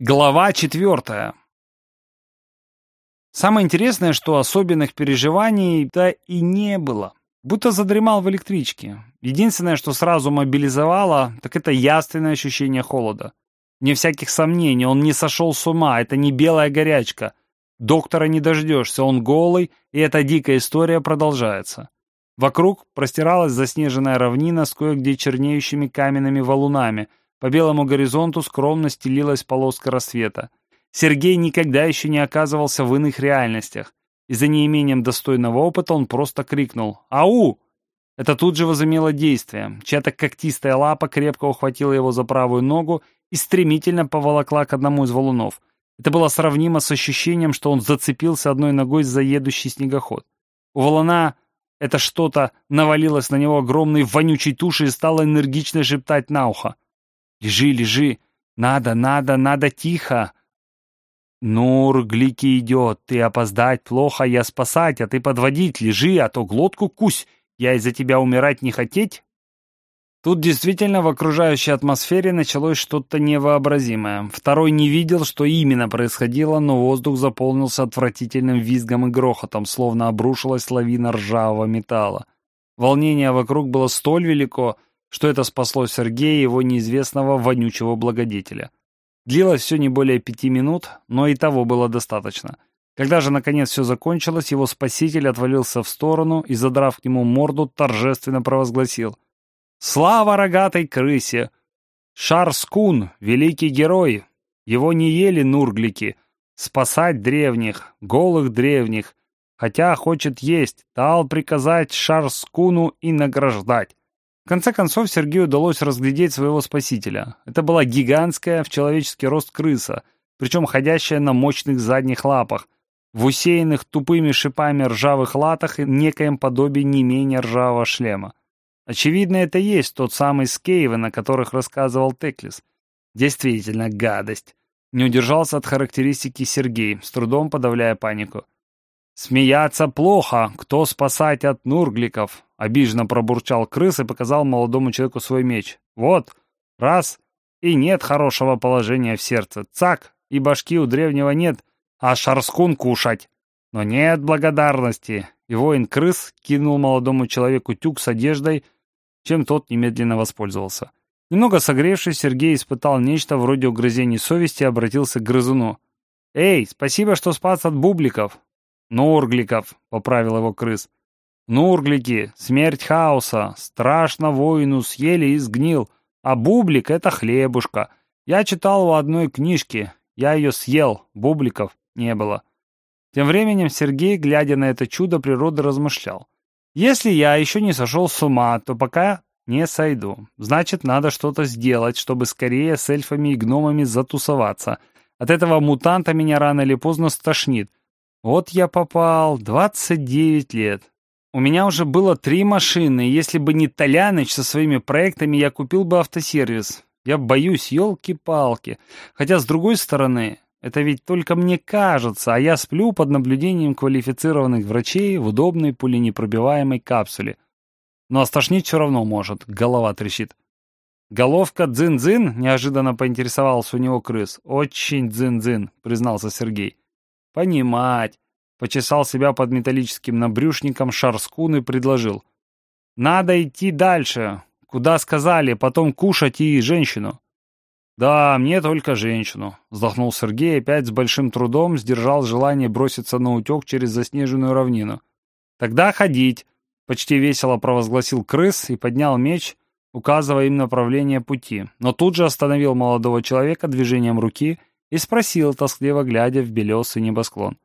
Глава четвертая. Самое интересное, что особенных переживаний-то и не было. Будто задремал в электричке. Единственное, что сразу мобилизовало, так это яственное ощущение холода. Не всяких сомнений, он не сошел с ума, это не белая горячка. Доктора не дождешься, он голый, и эта дикая история продолжается. Вокруг простиралась заснеженная равнина с кое-где чернеющими каменными валунами — по белому горизонту скромно стелилась полоска рассвета. Сергей никогда еще не оказывался в иных реальностях. И за неимением достойного опыта он просто крикнул «Ау!». Это тут же возымело действие. Чья-то когтистая лапа крепко ухватила его за правую ногу и стремительно поволокла к одному из валунов. Это было сравнимо с ощущением, что он зацепился одной ногой за едущий снегоход. У валуна это что-то навалилось на него огромной вонючей тушей и стало энергично шептать на ухо. Лежи, лежи. Надо, надо, надо тихо. Нур, Глики идет. Ты опоздать плохо, я спасать, а ты подводить. Лежи, а то глотку кусь. Я из-за тебя умирать не хотеть. Тут действительно в окружающей атмосфере началось что-то невообразимое. Второй не видел, что именно происходило, но воздух заполнился отвратительным визгом и грохотом, словно обрушилась лавина ржавого металла. Волнение вокруг было столь велико, что это спасло Сергея и его неизвестного вонючего благодетеля. Длилось все не более пяти минут, но и того было достаточно. Когда же, наконец, все закончилось, его спаситель отвалился в сторону и, задрав к нему морду, торжественно провозгласил. «Слава рогатой крысе! Шарскун, великий герой! Его не ели нурглики. Спасать древних, голых древних. Хотя хочет есть, дал приказать Шарскуну и награждать. В конце концов Сергею удалось разглядеть своего спасителя. Это была гигантская в человеческий рост крыса, причем ходящая на мощных задних лапах, в усеянных тупыми шипами ржавых латах и некоем подобии не менее ржавого шлема. Очевидно, это есть тот самый Скейвен, о которых рассказывал Теклис. Действительно, гадость. Не удержался от характеристики Сергей, с трудом подавляя панику. «Смеяться плохо, кто спасать от нургликов?» Обиженно пробурчал крыс и показал молодому человеку свой меч. «Вот, раз, и нет хорошего положения в сердце. Цак, и башки у древнего нет, а шарскун кушать. Но нет благодарности». И воин-крыс кинул молодому человеку тюк с одеждой, чем тот немедленно воспользовался. Немного согревшись, Сергей испытал нечто вроде угрызений совести и обратился к грызуну. «Эй, спасибо, что спас от бубликов!» «Нургликов», — поправил его крыс. «Нурглики, смерть хаоса, страшно воину съели и сгнил, а бублик — это хлебушка. Я читал в одной книжке, я ее съел, бубликов не было». Тем временем Сергей, глядя на это чудо природы, размышлял. «Если я еще не сошел с ума, то пока не сойду. Значит, надо что-то сделать, чтобы скорее с эльфами и гномами затусоваться. От этого мутанта меня рано или поздно стошнит. Вот я попал, 29 лет. У меня уже было три машины, если бы не Толяныч со своими проектами, я купил бы автосервис. Я боюсь, елки-палки. Хотя, с другой стороны, это ведь только мне кажется, а я сплю под наблюдением квалифицированных врачей в удобной пуленепробиваемой капсуле. Но остошнить все равно может, голова трещит. «Головка дзын-дзын?» — неожиданно поинтересовался у него крыс. «Очень дзын-дзын», — признался Сергей. «Понимать!» — почесал себя под металлическим набрюшником Шарскун и предложил. «Надо идти дальше. Куда сказали, потом кушать и женщину». «Да, мне только женщину», — вздохнул Сергей опять с большим трудом сдержал желание броситься на утек через заснеженную равнину. «Тогда ходить», — почти весело провозгласил крыс и поднял меч, указывая им направление пути, но тут же остановил молодого человека движением руки и спросил, тоскливо глядя в белесый небосклон.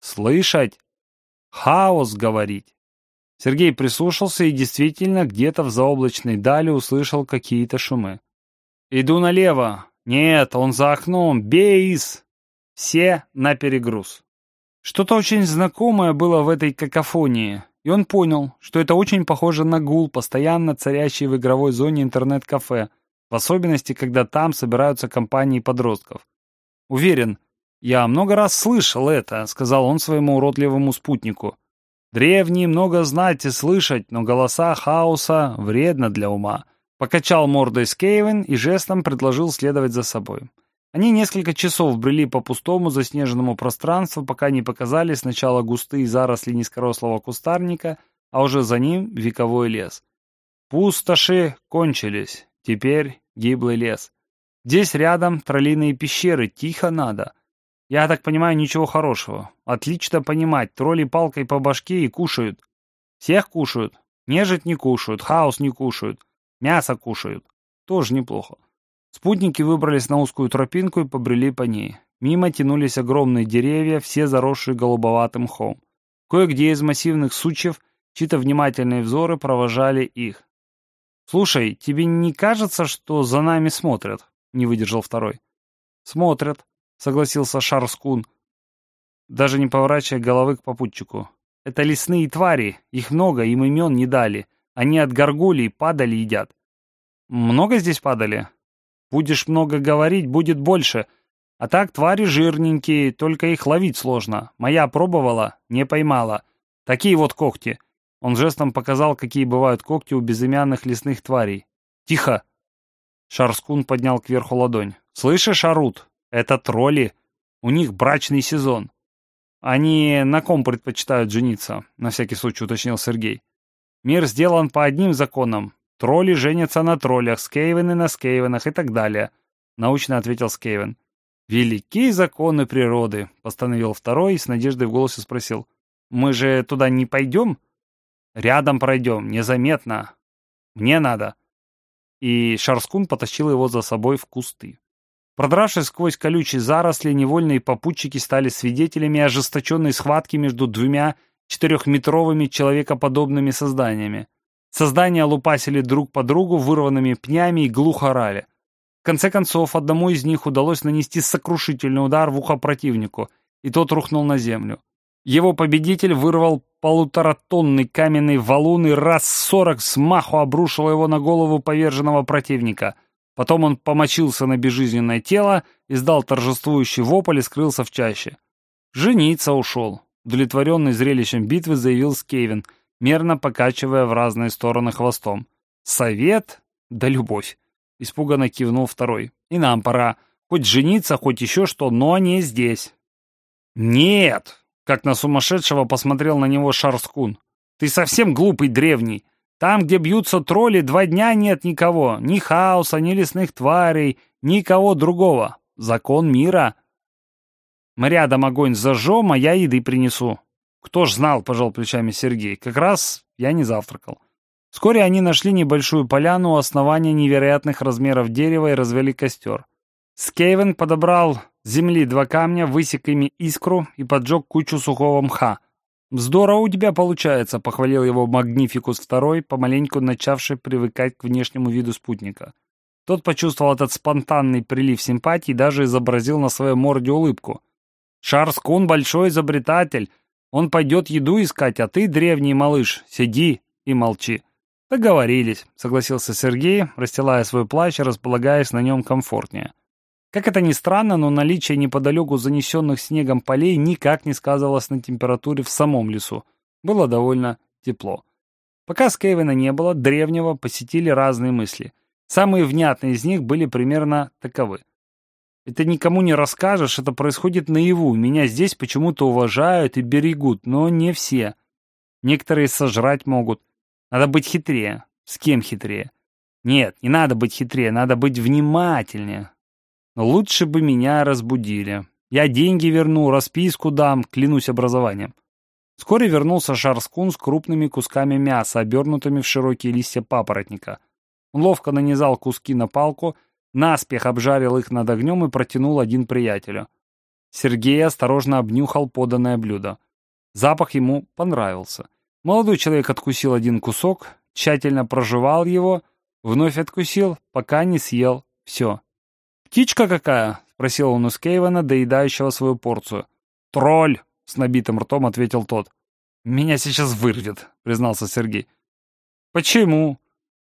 «Слышать? Хаос говорить!» Сергей прислушался и действительно где-то в заоблачной дали услышал какие-то шумы. «Иду налево! Нет, он за окном! Бейс!» Все на перегруз. Что-то очень знакомое было в этой какофонии, и он понял, что это очень похоже на гул, постоянно царящий в игровой зоне интернет-кафе, в особенности, когда там собираются компании подростков. «Уверен, я много раз слышал это», — сказал он своему уродливому спутнику. «Древние много знать и слышать, но голоса хаоса вредно для ума». Покачал мордой Скейвен и жестом предложил следовать за собой. Они несколько часов брели по пустому заснеженному пространству, пока не показались сначала густые заросли низкорослого кустарника, а уже за ним вековой лес. Пустоши кончились, теперь гиблый лес. Здесь рядом троллиные пещеры, тихо надо. Я так понимаю, ничего хорошего. Отлично понимать, тролли палкой по башке и кушают. Всех кушают. Нежить не кушают, хаос не кушают. Мясо кушают. Тоже неплохо. Спутники выбрались на узкую тропинку и побрели по ней. Мимо тянулись огромные деревья, все заросшие голубоватым мхом. Кое-где из массивных сучьев чьи-то внимательные взоры провожали их. «Слушай, тебе не кажется, что за нами смотрят?» — не выдержал второй. «Смотрят», — согласился Шарскун, даже не поворачивая головы к попутчику. «Это лесные твари, их много, им имен не дали. Они от горгулей падали едят». «Много здесь падали?» «Будешь много говорить, будет больше. А так твари жирненькие, только их ловить сложно. Моя пробовала, не поймала. Такие вот когти. Он жестом показал, какие бывают когти у безымянных лесных тварей. «Тихо!» Шарскун поднял кверху ладонь. «Слышишь, Арут? Это тролли. У них брачный сезон. Они на ком предпочитают жениться?» На всякий случай уточнил Сергей. «Мир сделан по одним законам. Тролли женятся на троллях, скейвены на скейвенах и так далее», научно ответил Скейвен. «Великие законы природы», — постановил второй и с надеждой в голосе спросил. «Мы же туда не пойдем?» Рядом пройдем, незаметно. Мне надо. И Шарскун потащил его за собой в кусты. Продравшись сквозь колючие заросли, невольные попутчики стали свидетелями ожесточенной схватки между двумя четырехметровыми человекоподобными созданиями. Создания лупасили друг по другу вырванными пнями и глухо орали. В конце концов, одному из них удалось нанести сокрушительный удар в ухо противнику, и тот рухнул на землю. Его победитель вырвал полуторатонный каменный валун и раз сорок смаху обрушил его на голову поверженного противника. Потом он помочился на безжизненное тело, издал торжествующий вопль и скрылся в чаще. «Жениться ушел», — удовлетворенный зрелищем битвы заявил Скейвин, мерно покачивая в разные стороны хвостом. «Совет? Да любовь!» — испуганно кивнул второй. «И нам пора. Хоть жениться, хоть еще что, но не здесь». «Нет!» Как на сумасшедшего посмотрел на него Шарскун. «Ты совсем глупый древний. Там, где бьются тролли, два дня нет никого. Ни хаоса, ни лесных тварей, никого другого. Закон мира. Мы рядом огонь зажжем, а я еды принесу». «Кто ж знал», — пожал плечами Сергей. «Как раз я не завтракал». Вскоре они нашли небольшую поляну у основания невероятных размеров дерева и развели костер. Скейвен подобрал земли два камня, высек ими искру и поджег кучу сухого мха. «Здорово у тебя получается», — похвалил его Магнификус II, помаленьку начавший привыкать к внешнему виду спутника. Тот почувствовал этот спонтанный прилив симпатии и даже изобразил на своей морде улыбку. «Шарскун — большой изобретатель. Он пойдет еду искать, а ты, древний малыш, сиди и молчи». «Договорились», — согласился Сергей, расстилая свой плащ и располагаясь на нем комфортнее. Как это ни странно, но наличие неподалеку занесенных снегом полей никак не сказывалось на температуре в самом лесу. Было довольно тепло. Пока Скейвена не было, древнего посетили разные мысли. Самые внятные из них были примерно таковы. Это никому не расскажешь, это происходит наяву. Меня здесь почему-то уважают и берегут, но не все. Некоторые сожрать могут. Надо быть хитрее. С кем хитрее? Нет, не надо быть хитрее, надо быть внимательнее. Лучше бы меня разбудили. Я деньги верну, расписку дам, клянусь образованием. Вскоре вернулся Шарскун с крупными кусками мяса, обернутыми в широкие листья папоротника. Он ловко нанизал куски на палку, наспех обжарил их над огнем и протянул один приятелю. Сергей осторожно обнюхал поданное блюдо. Запах ему понравился. Молодой человек откусил один кусок, тщательно прожевал его, вновь откусил, пока не съел все. «Птичка какая?» — спросил он у Скейвена, доедающего свою порцию. «Тролль!» — с набитым ртом ответил тот. «Меня сейчас вырвет», — признался Сергей. «Почему?»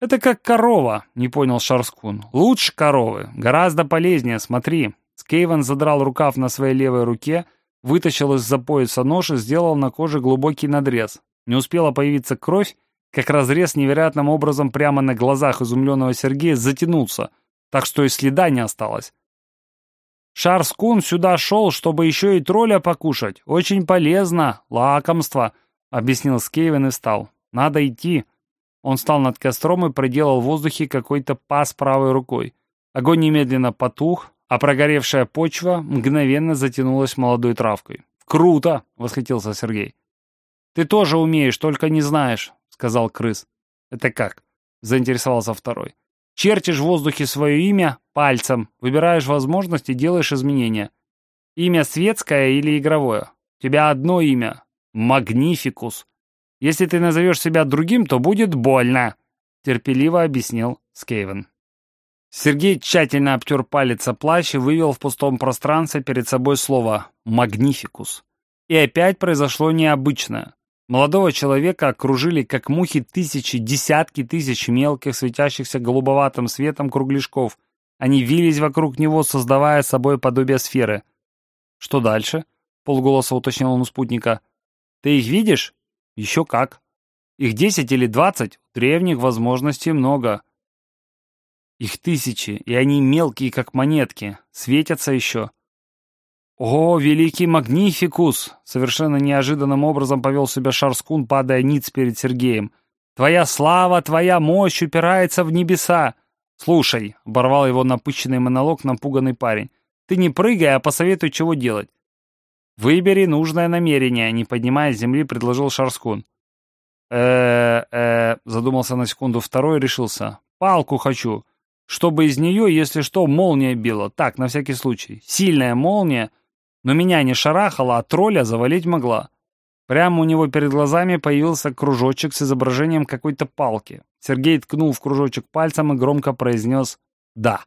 «Это как корова», — не понял Шарскун. «Лучше коровы. Гораздо полезнее, смотри». Скейвен задрал рукав на своей левой руке, вытащил из-за пояса нож и сделал на коже глубокий надрез. Не успела появиться кровь, как разрез невероятным образом прямо на глазах изумленного Сергея затянулся — так что и следа не осталось. Шарскун сюда шел, чтобы еще и тролля покушать. Очень полезно, лакомство», — объяснил Скейвен и встал. «Надо идти». Он встал над костром и проделал в воздухе какой-то пас правой рукой. Огонь немедленно потух, а прогоревшая почва мгновенно затянулась молодой травкой. «Круто!» — восхитился Сергей. «Ты тоже умеешь, только не знаешь», — сказал крыс. «Это как?» — заинтересовался второй. «Чертишь в воздухе свое имя пальцем, выбираешь возможности делаешь изменения. Имя светское или игровое? У тебя одно имя — Магнификус. Если ты назовешь себя другим, то будет больно», — терпеливо объяснил Скейвен. Сергей тщательно обтер палец о плащ и вывел в пустом пространстве перед собой слово «магнификус». И опять произошло необычное. Молодого человека окружили, как мухи, тысячи, десятки тысяч мелких, светящихся голубоватым светом кругляшков. Они вились вокруг него, создавая собой подобие сферы. «Что дальше?» — полголоса уточнил он у спутника. «Ты их видишь?» «Еще как. Их десять или двадцать, древних возможностей много. Их тысячи, и они мелкие, как монетки, светятся еще». «О, великий Магнификус!» — совершенно неожиданным образом повел себя Шарскун, падая ниц перед Сергеем. «Твоя слава, твоя мощь упирается в небеса!» «Слушай», — оборвал его напыщенный монолог напуганный парень, «ты не прыгай, а посоветуй, чего делать». «Выбери нужное намерение», — не поднимая с земли, предложил Шарскун. «Э-э-э», задумался на секунду второй решился. «Палку хочу, чтобы из нее, если что, молния била. Так, на всякий случай. Сильная молния, но меня не шарахала, а тролля завалить могла. Прямо у него перед глазами появился кружочек с изображением какой-то палки. Сергей ткнул в кружочек пальцем и громко произнес «Да».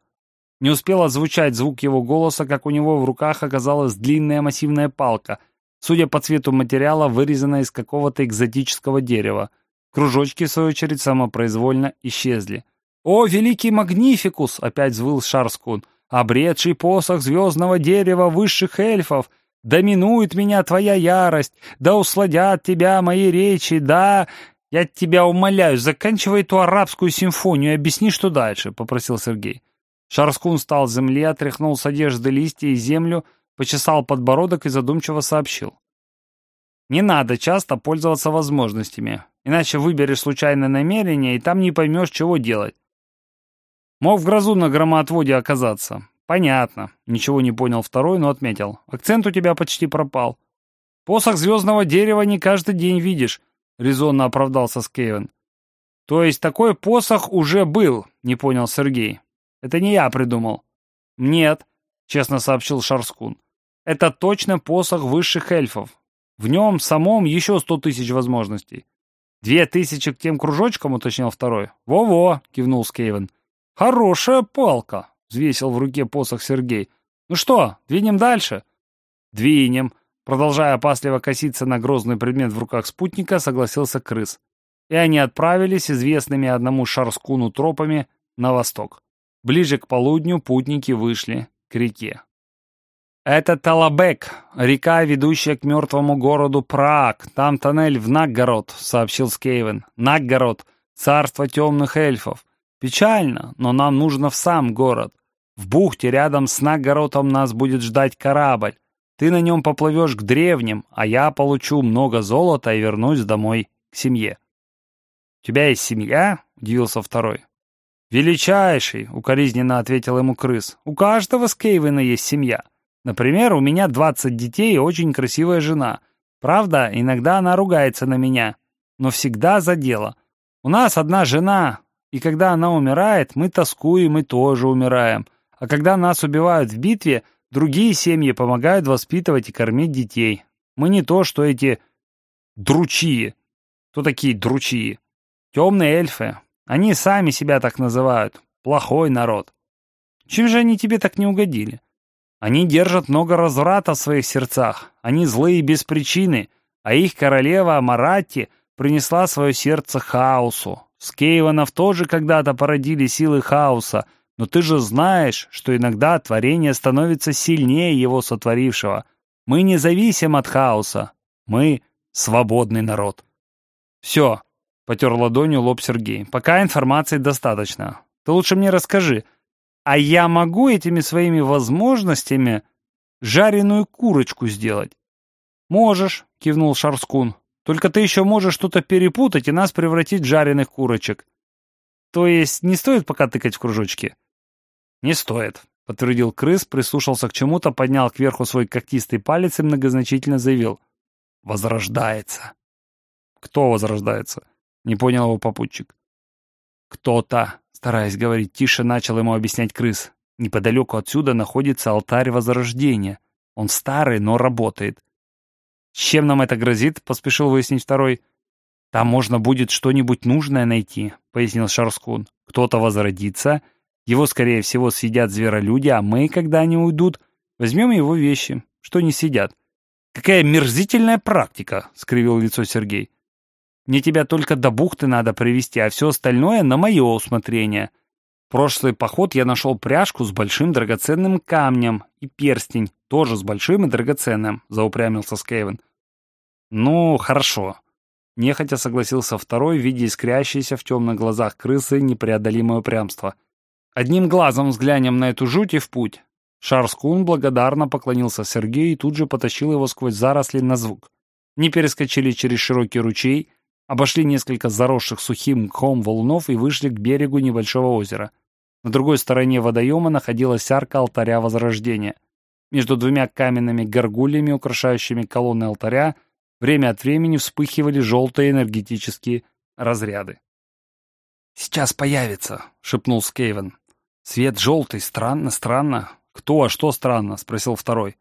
Не успел отзвучать звук его голоса, как у него в руках оказалась длинная массивная палка, судя по цвету материала, вырезанная из какого-то экзотического дерева. Кружочки, в свою очередь, самопроизвольно исчезли. «О, великий Магнификус!» — опять взвыл Шарскун — обретший посох звездного дерева высших эльфов, доминует меня твоя ярость, да усладят тебя мои речи, да... Я тебя умоляю, заканчивай эту арабскую симфонию и объясни, что дальше, — попросил Сергей. Шарскун встал с земли, отряхнул с одежды листья и землю, почесал подбородок и задумчиво сообщил. Не надо часто пользоваться возможностями, иначе выберешь случайное намерение, и там не поймешь, чего делать. Мог в грозу на громоотводе оказаться. Понятно. Ничего не понял второй, но отметил. Акцент у тебя почти пропал. Посох звездного дерева не каждый день видишь, резонно оправдался Скейвен. То есть такой посох уже был, не понял Сергей. Это не я придумал. Нет, честно сообщил Шарскун. Это точно посох высших эльфов. В нем самом еще сто тысяч возможностей. Две тысячи к тем кружочкам, уточнил второй. Во-во, кивнул Скейвен. «Хорошая палка!» — взвесил в руке посох Сергей. «Ну что, двинем дальше?» «Двинем!» Продолжая опасливо коситься на грозный предмет в руках спутника, согласился крыс. И они отправились известными одному Шарскуну тропами на восток. Ближе к полудню путники вышли к реке. «Это Талабек, река, ведущая к мертвому городу Праак. Там тоннель в Наггород», — сообщил Скейвен. «Наггород — царство темных эльфов. Печально, но нам нужно в сам город. В бухте рядом с Нагородом нас будет ждать корабль. Ты на нем поплывешь к древним, а я получу много золота и вернусь домой к семье. «У тебя есть семья?» — удивился второй. «Величайший!» — укоризненно ответил ему крыс. «У каждого Скейвена есть семья. Например, у меня двадцать детей и очень красивая жена. Правда, иногда она ругается на меня, но всегда за дело. У нас одна жена, и когда она умирает, мы тоскуем и тоже умираем. А когда нас убивают в битве, другие семьи помогают воспитывать и кормить детей. Мы не то, что эти дручии. Кто такие дручии? Темные эльфы. Они сами себя так называют. Плохой народ. Чем же они тебе так не угодили? Они держат много разврата в своих сердцах. Они злые без причины, а их королева Амаратти принесла свое сердце хаосу. Скейванов тоже когда-то породили силы хаоса, но ты же знаешь, что иногда творение становится сильнее его сотворившего. Мы не зависим от хаоса. Мы свободный народ. Все, потер ладонью лоб Сергей. Пока информации достаточно. Ты лучше мне расскажи, А я могу этими своими возможностями жареную курочку сделать? Можешь, кивнул Шарскун. Только ты еще можешь что-то перепутать и нас превратить в жареных курочек. То есть не стоит пока тыкать в кружочки? Не стоит, подтвердил крыс, прислушался к чему-то, поднял кверху свой когтистый палец и многозначительно заявил. Возрождается. Кто возрождается? Не понял его попутчик. Кто-то, стараясь говорить тише, начал ему объяснять крыс. Неподалеку отсюда находится алтарь Возрождения. Он старый, но работает. «Чем нам это грозит?» — поспешил выяснить второй. «Там можно будет что-нибудь нужное найти», — пояснил Шарскун. «Кто-то возродится, его, скорее всего, съедят зверолюди, а мы, когда они уйдут, возьмем его вещи, что не сидят». «Какая мерзительная практика!» — скривил лицо Сергей. «Мне тебя только до бухты надо привести, а все остальное на мое усмотрение. прошлый поход я нашел пряжку с большим драгоценным камнем и перстень, тоже с большим и драгоценным», — заупрямился Скейвен. «Ну, хорошо». Нехотя согласился второй, видя искрящееся в темных глазах крысы непреодолимое упрямство. «Одним глазом взглянем на эту жуть и в путь». Шарскун благодарно поклонился Сергею и тут же потащил его сквозь заросли на звук. Не перескочили через широкий ручей, обошли несколько заросших сухим мхом валунов и вышли к берегу небольшого озера. На другой стороне водоема находилась арка алтаря Возрождения. Между двумя каменными горгульями, украшающими колонны алтаря, Время от времени вспыхивали желтые энергетические разряды. «Сейчас появится», — шепнул Скейвен. «Свет желтый, странно, странно». «Кто, а что странно?» — спросил второй.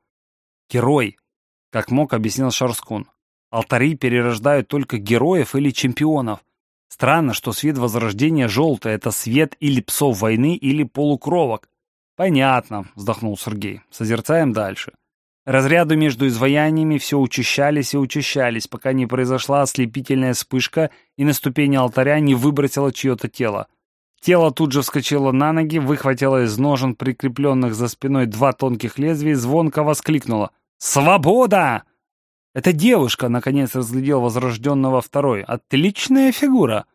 «Герой», — как мог, объяснил Шарскун. «Алтари перерождают только героев или чемпионов. Странно, что свет Возрождения желтый — это свет или псов войны, или полукровок». «Понятно», — вздохнул Сергей. «Созерцаем дальше». Разряды между изваяниями все учащались и учащались, пока не произошла ослепительная вспышка и на ступени алтаря не выбросило чье-то тело. Тело тут же вскочило на ноги, выхватило из ножен, прикрепленных за спиной два тонких лезвия, звонко воскликнуло. «Свобода!» «Это девушка!» — наконец разглядел возрожденного второй. «Отличная фигура!»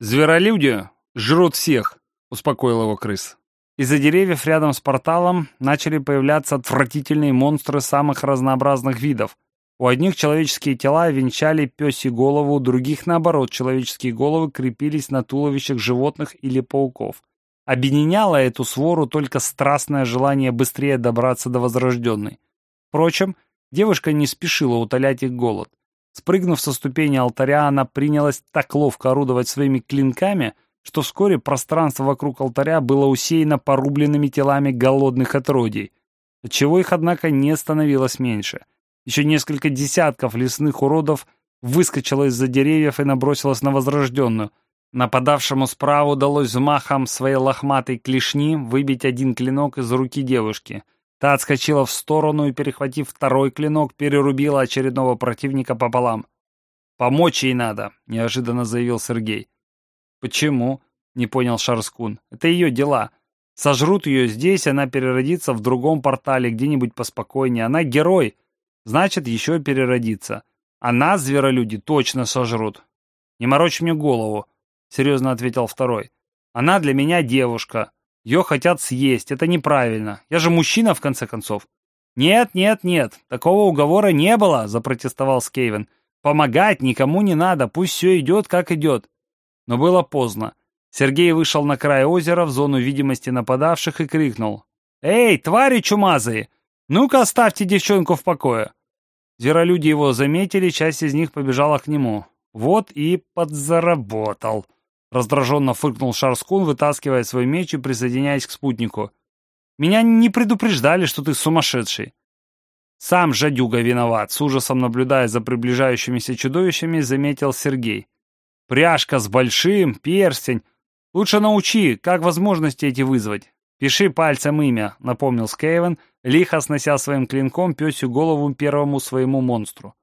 «Зверолюди жрут всех!» — успокоил его крыс. Из-за деревьев рядом с порталом начали появляться отвратительные монстры самых разнообразных видов. У одних человеческие тела венчали пёси голову, у других, наоборот, человеческие головы крепились на туловищах животных или пауков. Объединяло эту свору только страстное желание быстрее добраться до возрожденной. Впрочем, девушка не спешила утолять их голод. Спрыгнув со ступени алтаря, она принялась так ловко орудовать своими клинками — что вскоре пространство вокруг алтаря было усеяно порубленными телами голодных отродий, отчего их, однако, не становилось меньше. Еще несколько десятков лесных уродов выскочило из-за деревьев и набросилось на возрожденную. Нападавшему справа удалось взмахом своей лохматой клешни выбить один клинок из руки девушки. Та отскочила в сторону и, перехватив второй клинок, перерубила очередного противника пополам. «Помочь ей надо», — неожиданно заявил Сергей. «Почему?» — не понял Шарскун. «Это ее дела. Сожрут ее здесь, она переродится в другом портале, где-нибудь поспокойнее. Она герой, значит, еще переродится. А нас, зверолюди, точно сожрут». «Не морочь мне голову», — серьезно ответил второй. «Она для меня девушка. Ее хотят съесть. Это неправильно. Я же мужчина, в конце концов». «Нет, нет, нет, такого уговора не было», — запротестовал Скейвен. «Помогать никому не надо, пусть все идет, как идет. Но было поздно. Сергей вышел на край озера в зону видимости нападавших и крикнул. «Эй, твари чумазые! Ну-ка оставьте девчонку в покое!» Зверолюди его заметили, часть из них побежала к нему. Вот и подзаработал. Раздраженно фыркнул Шарскун, вытаскивая свой меч и присоединяясь к спутнику. «Меня не предупреждали, что ты сумасшедший!» Сам жадюга виноват, с ужасом наблюдая за приближающимися чудовищами, заметил Сергей. Пряжка с большим, перстень. Лучше научи, как возможности эти вызвать. Пиши пальцем имя, напомнил Скейвен, лихо снося своим клинком пёсью голову первому своему монстру.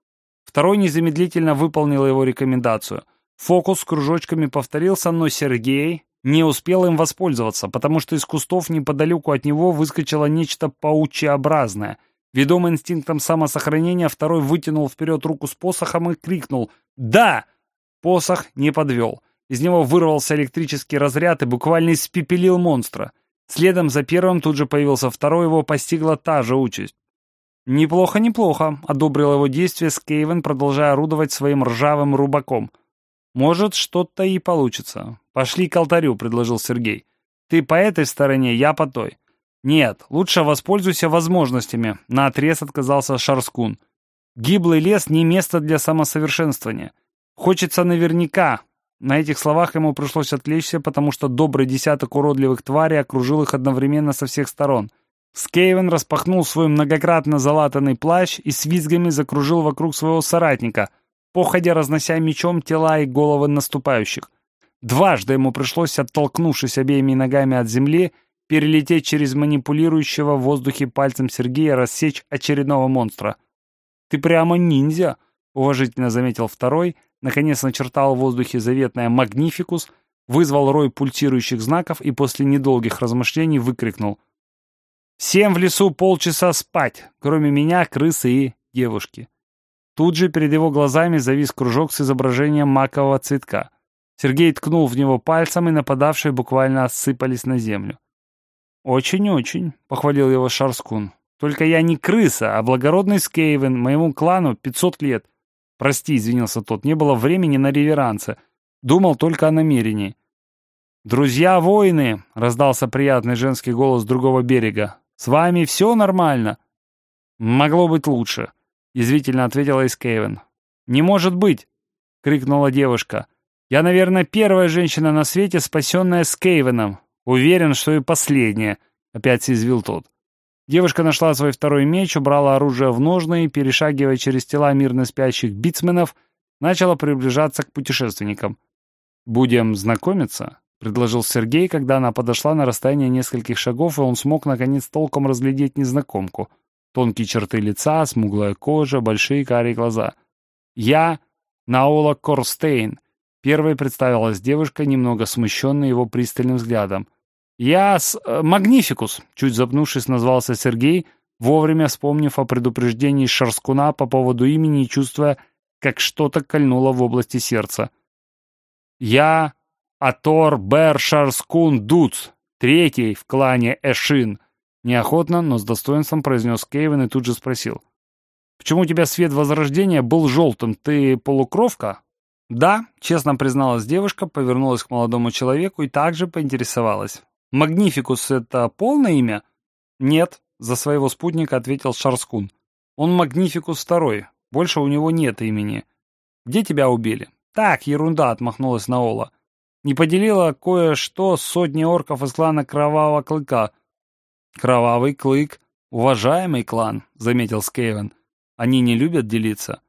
Второй незамедлительно выполнил его рекомендацию. Фокус с кружочками повторился, но Сергей не успел им воспользоваться, потому что из кустов неподалеку от него выскочило нечто паучьеобразное. Ведомый инстинктом самосохранения, второй вытянул вперед руку с посохом и крикнул «Да!» Посох не подвел. Из него вырвался электрический разряд и буквально испепелил монстра. Следом за первым тут же появился второй, его постигла та же участь. «Неплохо, неплохо», — одобрил его действие Скейвен, продолжая орудовать своим ржавым рубаком. «Может, что-то и получится. Пошли к алтарю», — предложил Сергей. «Ты по этой стороне, я по той». «Нет, лучше воспользуйся возможностями», — наотрез отказался Шарскун. «Гиблый лес не место для самосовершенствования. Хочется наверняка». На этих словах ему пришлось отвлечься, потому что добрый десяток уродливых тварей окружил их одновременно со всех сторон — Скейвен распахнул свой многократно залатанный плащ и с визгами закружил вокруг своего соратника, походя разнося мечом тела и головы наступающих. Дважды ему пришлось, оттолкнувшись обеими ногами от земли, перелететь через манипулирующего в воздухе пальцем Сергея рассечь очередного монстра. «Ты прямо ниндзя!» — уважительно заметил второй, наконец начертал в воздухе заветное «Магнификус», вызвал рой пульсирующих знаков и после недолгих размышлений выкрикнул — Всем в лесу полчаса спать, кроме меня, крысы и девушки. Тут же перед его глазами завис кружок с изображением макового цветка. Сергей ткнул в него пальцем, и нападавшие буквально осыпались на землю. «Очень-очень», — похвалил его Шарскун. «Только я не крыса, а благородный Скейвен, моему клану 500 лет». «Прости», — извинился тот, — «не было времени на реверансы. Думал только о намерении». «Друзья-воины!» — раздался приятный женский голос другого берега. С вами все нормально?» «Могло быть лучше», — язвительно ответила Искейвен. «Не может быть!» — крикнула девушка. «Я, наверное, первая женщина на свете, спасенная Скейвеном. Уверен, что и последняя», — опять съязвил тот. Девушка нашла свой второй меч, убрала оружие в ножны и, перешагивая через тела мирно спящих битсменов, начала приближаться к путешественникам. «Будем знакомиться?» — предложил Сергей, когда она подошла на расстояние нескольких шагов, и он смог наконец толком разглядеть незнакомку. Тонкие черты лица, смуглая кожа, большие карие глаза. «Я Наола Корстейн», — первой представилась девушка, немного смущенная его пристальным взглядом. «Я с... Э, Магнификус», — чуть запнувшись, назвался Сергей, вовремя вспомнив о предупреждении Шарскуна по поводу имени и чувствуя, как что-то кольнуло в области сердца. «Я Атор Бер Шарскун Дуц, третий в клане Эшин. Неохотно, но с достоинством произнес Кейвен и тут же спросил. «Почему у тебя свет Возрождения был желтым? Ты полукровка?» «Да», — честно призналась девушка, повернулась к молодому человеку и также поинтересовалась. «Магнификус — это полное имя?» «Нет», — за своего спутника ответил Шарскун. «Он Магнификус второй. Больше у него нет имени. Где тебя убили?» «Так, ерунда», — отмахнулась Наола. Не поделила кое-что сотни орков из клана Кровавого Клыка. «Кровавый Клык — уважаемый клан», — заметил Скейвен. «Они не любят делиться».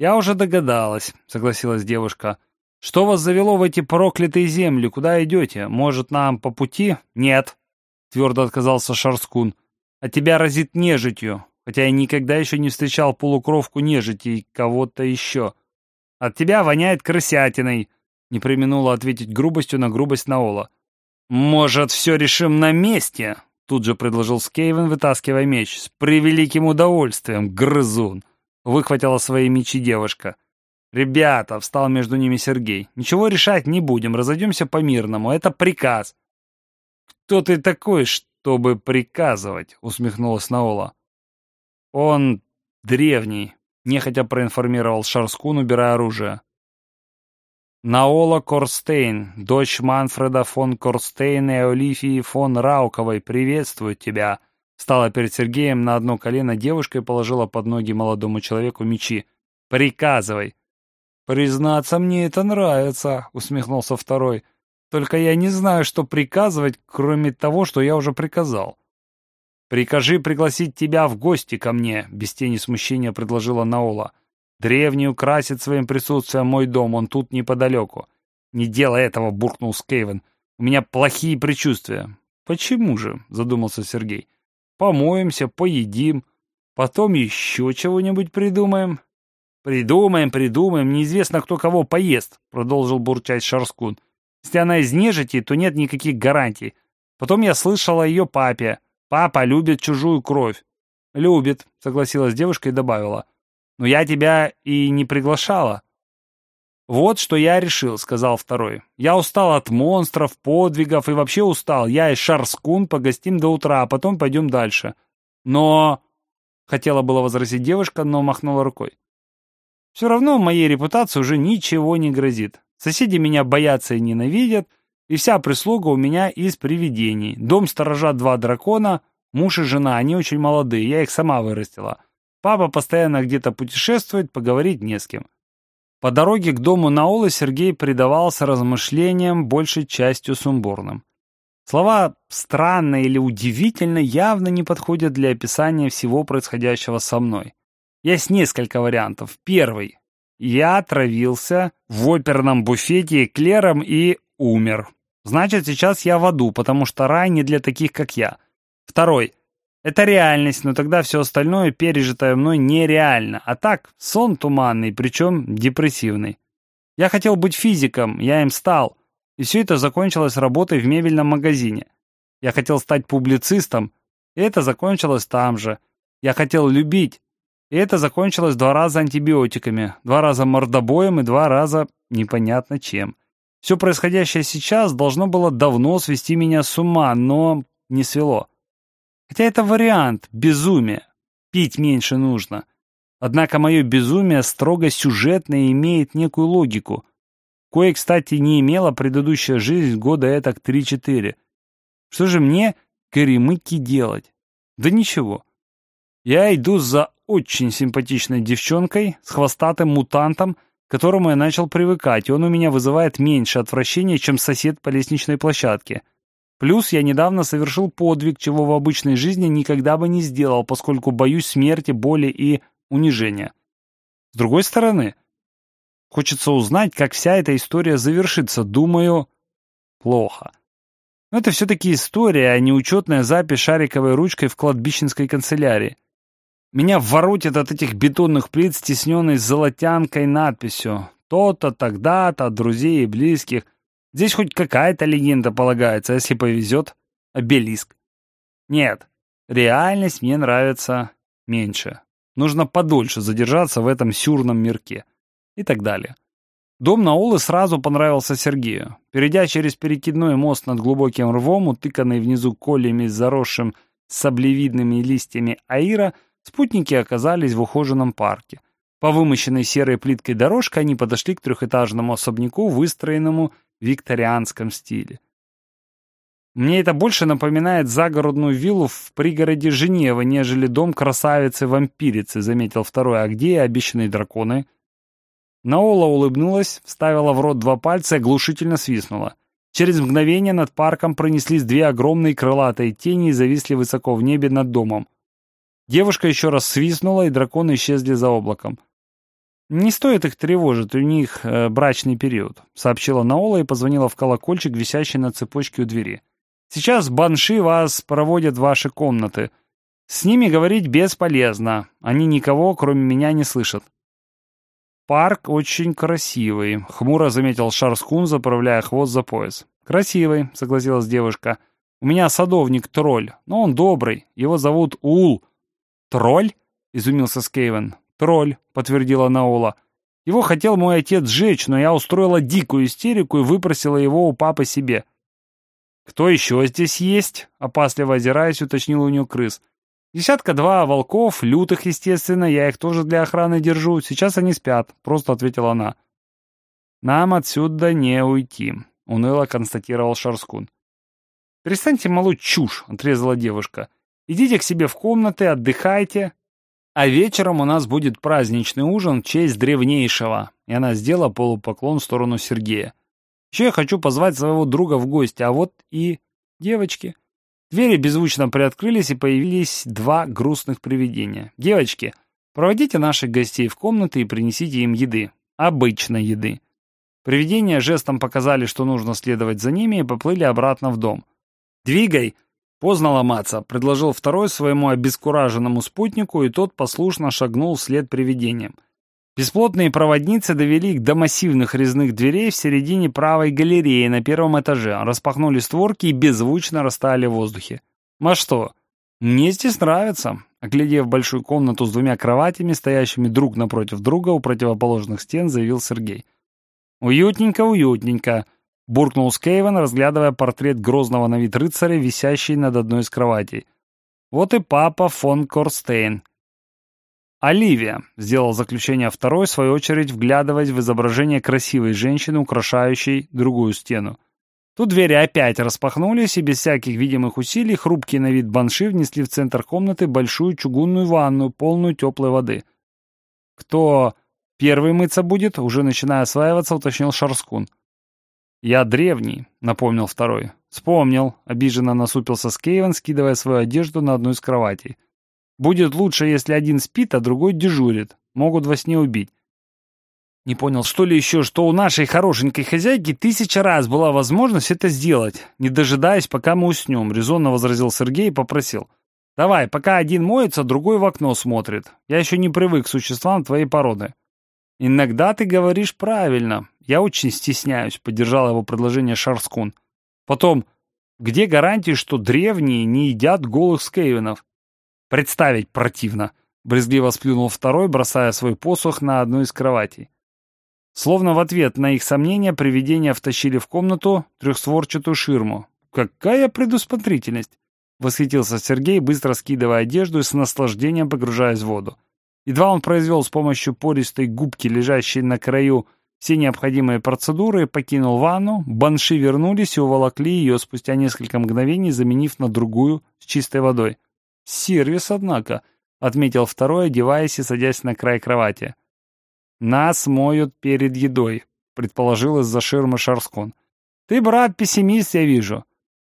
«Я уже догадалась», — согласилась девушка. «Что вас завело в эти проклятые земли? Куда идете? Может, нам по пути?» «Нет», — твердо отказался Шарскун. «А тебя разит нежитью, хотя я никогда еще не встречал полукровку нежити и кого-то еще. От тебя воняет крысятиной», не применула ответить грубостью на грубость Наола. «Может, все решим на месте?» Тут же предложил Скейвен, вытаскивая меч. «С превеликим удовольствием, грызун!» Выхватила свои мечи девушка. «Ребята!» — встал между ними Сергей. «Ничего решать не будем, разойдемся по-мирному. Это приказ». «Кто ты такой, чтобы приказывать?» — усмехнулась Наола. «Он древний», — нехотя проинформировал Шарскун, убирая оружие. Наола Корстейн, дочь Манфреда фон Корстейна и Олифии фон Рауковой, приветствует тебя!» Стала перед Сергеем на одно колено девушка и положила под ноги молодому человеку мечи. «Приказывай!» «Признаться, мне это нравится», — усмехнулся второй. «Только я не знаю, что приказывать, кроме того, что я уже приказал». «Прикажи пригласить тебя в гости ко мне», — без тени смущения предложила Наола. Древний украсит своим присутствием мой дом, он тут неподалеку. Не делай этого, буркнул Скейвен. У меня плохие предчувствия. Почему же? Задумался Сергей. Помоемся, поедим, потом еще чего-нибудь придумаем. Придумаем, придумаем, неизвестно, кто кого поест, продолжил бурчать Шарскун. Если она из нежити, то нет никаких гарантий. Потом я слышал о ее папе. Папа любит чужую кровь. Любит, согласилась девушка и добавила. Но я тебя и не приглашала». «Вот что я решил», — сказал второй. «Я устал от монстров, подвигов и вообще устал. Я и Шарскун погостим до утра, а потом пойдем дальше». «Но...» — хотела было возразить девушка, но махнула рукой. «Все равно моей репутации уже ничего не грозит. Соседи меня боятся и ненавидят, и вся прислуга у меня из привидений. Дом сторожат два дракона, муж и жена, они очень молодые, я их сама вырастила. Папа постоянно где-то путешествует, поговорить не с кем. По дороге к дому Наула Сергей предавался размышлениям, большей частью сумбурным. Слова «странно» или «удивительно» явно не подходят для описания всего происходящего со мной. Есть несколько вариантов. Первый. Я отравился в оперном буфете эклером и умер. Значит, сейчас я в аду, потому что рай не для таких, как я. Второй. Это реальность, но тогда все остальное, пережитое мной, нереально. А так, сон туманный, причем депрессивный. Я хотел быть физиком, я им стал. И все это закончилось работой в мебельном магазине. Я хотел стать публицистом, и это закончилось там же. Я хотел любить, и это закончилось два раза антибиотиками, два раза мордобоем и два раза непонятно чем. Все происходящее сейчас должно было давно свести меня с ума, но не свело. Хотя это вариант, безумие. Пить меньше нужно. Однако мое безумие строго сюжетное имеет некую логику. Кое, кстати, не имела предыдущая жизнь года этак 3-4. Что же мне, коремыки, делать? Да ничего. Я иду за очень симпатичной девчонкой с хвостатым мутантом, к которому я начал привыкать, и он у меня вызывает меньше отвращения, чем сосед по лестничной площадке. Плюс я недавно совершил подвиг, чего в обычной жизни никогда бы не сделал, поскольку боюсь смерти, боли и унижения. С другой стороны, хочется узнать, как вся эта история завершится. Думаю, плохо. Но это все-таки история, а не учетная запись шариковой ручкой в кладбищенской канцелярии. Меня воротит от этих бетонных плит, стесненной золотянкой надписью «То-то, тогда-то, друзей и близких». Здесь хоть какая-то легенда полагается, если повезет. Обелиск. Нет, реальность мне нравится меньше. Нужно подольше задержаться в этом сюрном мирке. И так далее. Дом Наулы сразу понравился Сергею. Перейдя через перекидной мост над глубоким рвом, утыканный внизу колями заросшим саблевидными листьями аира, спутники оказались в ухоженном парке. По вымощенной серой плиткой дорожке они подошли к трехэтажному особняку, выстроенному викторианском стиле. Мне это больше напоминает загородную виллу в пригороде Женевы, нежели дом красавицы-вампирицы, заметил второй. А где обещанные драконы? Наола улыбнулась, вставила в рот два пальца и оглушительно свистнула. Через мгновение над парком пронеслись две огромные крылатые тени и зависли высоко в небе над домом. Девушка еще раз свистнула, и драконы исчезли за облаком. «Не стоит их тревожить, у них э, брачный период», — сообщила Наола и позвонила в колокольчик, висящий на цепочке у двери. «Сейчас банши вас проводят в ваши комнаты. С ними говорить бесполезно, они никого, кроме меня, не слышат». «Парк очень красивый», — хмуро заметил Шарскун, заправляя хвост за пояс. «Красивый», — согласилась девушка. «У меня садовник тролль, но он добрый, его зовут Ул». «Тролль?» — изумился Скейвен. «Тролль», — подтвердила Наула. «Его хотел мой отец сжечь, но я устроила дикую истерику и выпросила его у папы себе». «Кто еще здесь есть?» — опасливо озираясь, уточнил у нее крыс. «Десятка-два волков, лютых, естественно, я их тоже для охраны держу. Сейчас они спят», — просто ответила она. «Нам отсюда не уйти», — уныло констатировал Шарскун. «Перестаньте молоть чушь», — отрезала девушка. «Идите к себе в комнаты, отдыхайте, а вечером у нас будет праздничный ужин в честь древнейшего. И она сделала полупоклон в сторону Сергея. Еще я хочу позвать своего друга в гости, а вот и девочки. Двери беззвучно приоткрылись, и появились два грустных привидения. Девочки, проводите наших гостей в комнаты и принесите им еды. Обычной еды. Привидения жестом показали, что нужно следовать за ними, и поплыли обратно в дом. «Двигай!» «Поздно ломаться», — предложил второй своему обескураженному спутнику, и тот послушно шагнул вслед привидением. Бесплотные проводницы довели их до массивных резных дверей в середине правой галереи на первом этаже, распахнули створки и беззвучно растаяли в воздухе. «А что? Мне здесь нравится», — оглядев большую комнату с двумя кроватями, стоящими друг напротив друга у противоположных стен, заявил Сергей. «Уютненько, уютненько», — буркнул Скейвен, разглядывая портрет грозного на вид рыцаря, висящий над одной из кроватей. «Вот и папа фон Корстейн». «Оливия», — сделал заключение второй, в свою очередь вглядываясь в изображение красивой женщины, украшающей другую стену. Тут двери опять распахнулись, и без всяких видимых усилий хрупкий на вид банши внесли в центр комнаты большую чугунную ванну, полную теплой воды. «Кто первый мыться будет?» — уже начиная осваиваться, уточнил Шарскун. «Я древний», — напомнил второй. «Вспомнил», — обиженно насупился Скейвен, скидывая свою одежду на одну из кроватей. «Будет лучше, если один спит, а другой дежурит. Могут во сне убить. Не понял, что ли еще, что у нашей хорошенькой хозяйки тысяча раз была возможность это сделать, не дожидаясь, пока мы уснем, резонно возразил Сергей и попросил. Давай, пока один моется, другой в окно смотрит. Я еще не привык к существам твоей породы. Иногда ты говоришь правильно. Я очень стесняюсь, поддержал его предложение Шарскун. Потом, где гарантии, что древние не едят голых скейвенов? Представить противно. Брезгливо сплюнул второй, бросая свой посох на одну из кроватей. Словно в ответ на их сомнения привидения втащили в комнату трехстворчатую ширму. «Какая предусмотрительность!» — восхитился Сергей, быстро скидывая одежду и с наслаждением погружаясь в воду. Едва он произвел с помощью пористой губки, лежащей на краю, все необходимые процедуры, покинул ванну, банши вернулись и уволокли ее спустя несколько мгновений, заменив на другую с чистой водой. «Сервис, однако», — отметил второй, одеваясь и садясь на край кровати. «Нас моют перед едой», — предположил из-за ширмы Шарскон. «Ты, брат, пессимист, я вижу.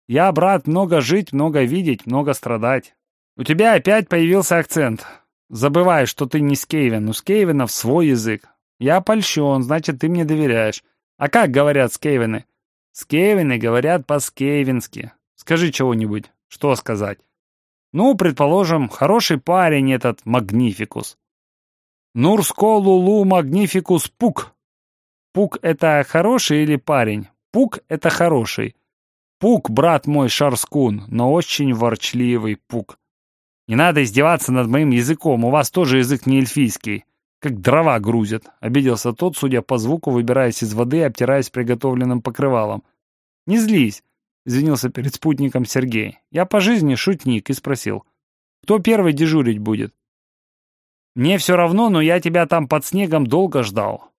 Я, брат, много жить, много видеть, много страдать. У тебя опять появился акцент. Забывай, что ты не Скейвен, у Скейвенов свой язык. Я польщен, значит, ты мне доверяешь. А как говорят Скейвены? Скейвены говорят по-скейвенски. Скажи чего-нибудь. Что сказать? Ну, предположим, хороший парень этот Магнификус. Нурско Лулу Магнификус Пук. Пук — это хороший или парень? Пук — это хороший. Пук, брат мой Шарскун, но очень ворчливый Пук. Не надо издеваться над моим языком, у вас тоже язык не эльфийский. Как дрова грузят, обиделся тот, судя по звуку, выбираясь из воды и обтираясь приготовленным покрывалом. Не злись, извинился перед спутником Сергей. Я по жизни шутник и спросил, кто первый дежурить будет? Мне все равно, но я тебя там под снегом долго ждал.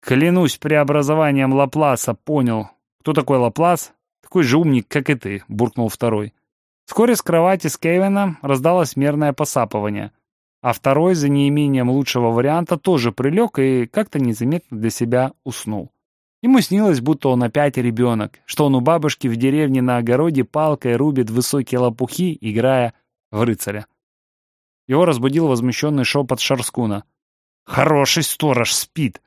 Клянусь преобразованием Лапласа, понял. Кто такой Лаплас? Такой же умник, как и ты, буркнул второй. Вскоре с кровати Скевина раздалось мерное посапывание, а второй, за неимением лучшего варианта, тоже прилег и как-то незаметно для себя уснул. Ему снилось, будто он опять ребенок, что он у бабушки в деревне на огороде палкой рубит высокие лопухи, играя в рыцаря. Его разбудил возмущенный шепот Шарскуна. «Хороший сторож спит!»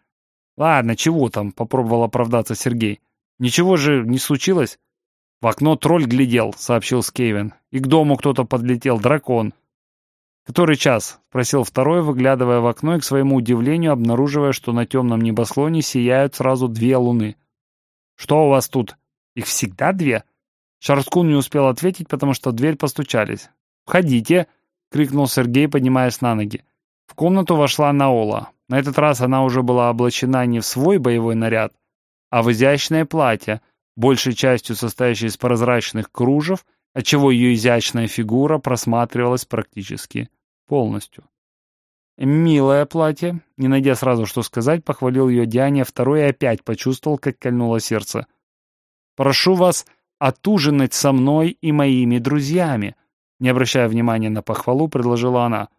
«Ладно, чего там?» — попробовал оправдаться Сергей. «Ничего же не случилось?» «В окно тролль глядел», — сообщил Скейвен. «И к дому кто-то подлетел, дракон». «Который час?» — спросил второй, выглядывая в окно и, к своему удивлению, обнаруживая, что на темном небосклоне сияют сразу две луны. «Что у вас тут? Их всегда две?» Шарскун не успел ответить, потому что в дверь постучались. «Входите!» — крикнул Сергей, поднимаясь на ноги. В комнату вошла Наола. На этот раз она уже была облачена не в свой боевой наряд, а в изящное платье, большей частью состоящее из прозрачных кружев, отчего ее изящная фигура просматривалась практически полностью. «Милое платье», не найдя сразу что сказать, похвалил ее Диане, второй и опять почувствовал, как кольнуло сердце. «Прошу вас отужинать со мной и моими друзьями», не обращая внимания на похвалу, предложила она.